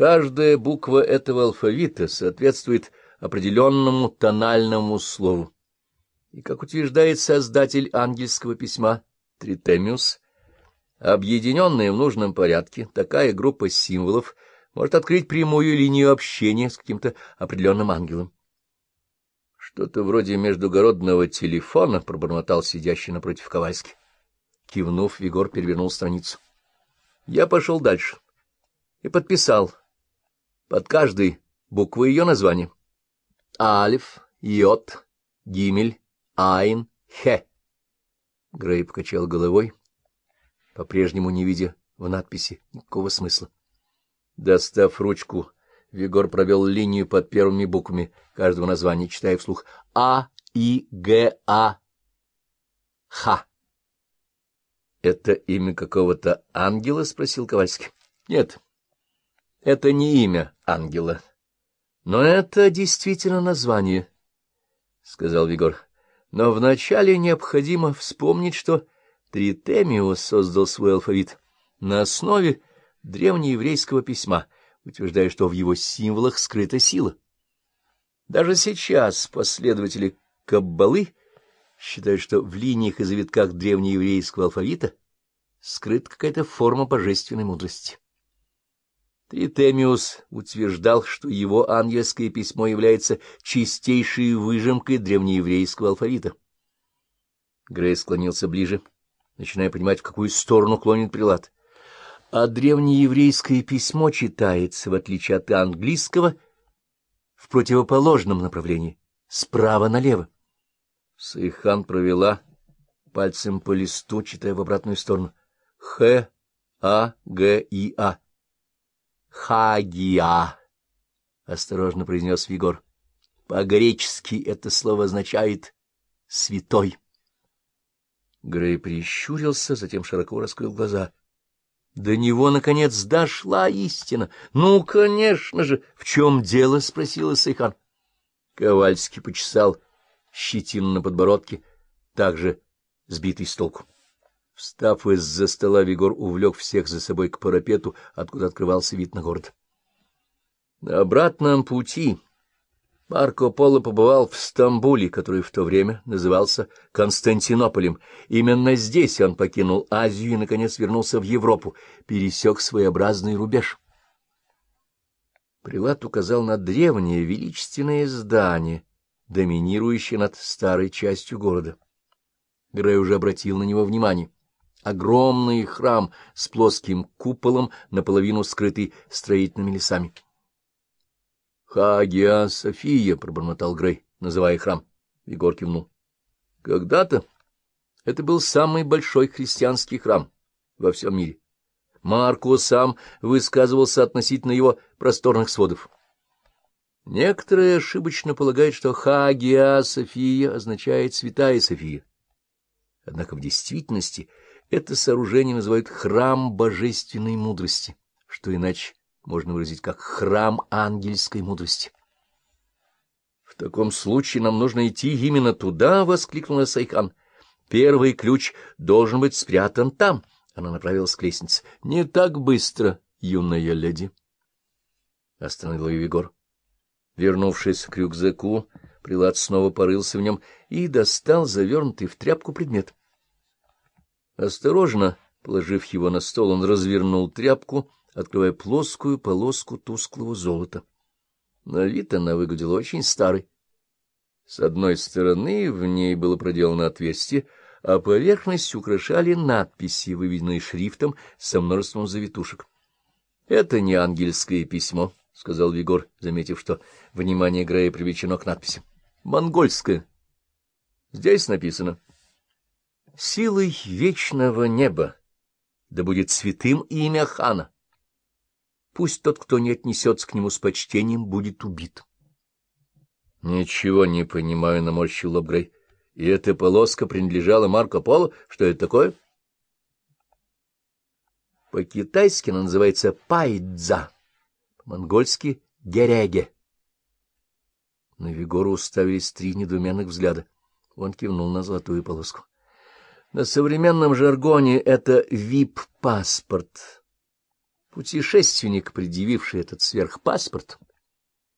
Каждая буква этого алфавита соответствует определенному тональному слову. И, как утверждает создатель ангельского письма Тритемиус, объединенная в нужном порядке, такая группа символов может открыть прямую линию общения с каким-то определенным ангелом. Что-то вроде междугородного телефона, — пробормотал сидящий напротив Ковальски. Кивнув, Егор перевернул страницу. Я пошел дальше и подписал под каждой буквой ее название. Алиф, Йод, Гимель, Айн, Хе. Грей покачал головой, по-прежнему не видя в надписи никакого смысла. Достав ручку, Вигор провел линию под первыми буквами каждого названия, читая вслух А, И, Г, А, Х. — Это имя какого-то ангела? — спросил Ковальский. — Нет, это не имя ангела. Но это действительно название, — сказал Вигор. Но вначале необходимо вспомнить, что Тритемио создал свой алфавит на основе древнееврейского письма, утверждая, что в его символах скрыта сила. Даже сейчас последователи Каббалы считают, что в линиях и завитках древнееврейского алфавита скрыта какая-то форма божественной мудрости. Тритемиус утверждал, что его ангельское письмо является чистейшей выжимкой древнееврейского алфавита. Грей склонился ближе, начиная понимать, в какую сторону клонит прилад. А древнееврейское письмо читается, в отличие от английского, в противоположном направлении, справа налево. Сайхан провела пальцем по листу, читая в обратную сторону. Х, А, Г, И, А. Хагия, — осторожно произнес Вигор. По-гречески это слово означает «святой». Грей прищурился, затем широко раскрыл глаза. До него, наконец, дошла истина. — Ну, конечно же! В чем дело? — спросила Сайхан. Ковальский почесал щетину на подбородке, также сбитый с толку. Встав из-за стола, Вигор увлек всех за собой к парапету, откуда открывался вид на город. На обратном пути Марко Поло побывал в Стамбуле, который в то время назывался Константинополем. Именно здесь он покинул Азию и, наконец, вернулся в Европу, пересек своеобразный рубеж. Прилад указал на древнее величественное здание, доминирующее над старой частью города. Грей уже обратил на него внимание огромный храм с плоским куполом, наполовину скрытый строительными лесами. — Хагия София, — пробормотал Грей, называя храм. Егор кивнул. — Когда-то это был самый большой христианский храм во всем мире. Марко сам высказывался относительно его просторных сводов. Некоторые ошибочно полагают, что Хагия София означает «святая София». Однако в действительности это сооружение называют храм божественной мудрости, что иначе можно выразить как храм ангельской мудрости. — В таком случае нам нужно идти именно туда, — воскликнула Сайхан. — Первый ключ должен быть спрятан там. Она направилась к лестнице. — Не так быстро, юная леди. Остановил ее Егор. Вернувшись к рюкзаку, Прилад снова порылся в нем и достал завернутый в тряпку предмет — Осторожно, положив его на стол, он развернул тряпку, открывая плоскую полоску тусклого золота. На вид она выглядела очень старой. С одной стороны в ней было проделано отверстие, а поверхность украшали надписи, выведенные шрифтом со множеством завитушек. — Это не ангельское письмо, — сказал Вигор, заметив, что внимание Грея привлечено к надписи. — Монгольское. Здесь написано — силой вечного неба, да будет святым имя хана. Пусть тот, кто не отнесется к нему с почтением, будет убит. — Ничего не понимаю, — наморщил лоб Грей. — И эта полоска принадлежала Марко Поло? Что это такое? По-китайски она называется пайдза, по-монгольски — гереге. На Вигору уставились три недоуменных взгляда. Он кивнул на золотую полоску. На современном жаргоне это вип-паспорт. Путешественник, предъявивший этот сверхпаспорт,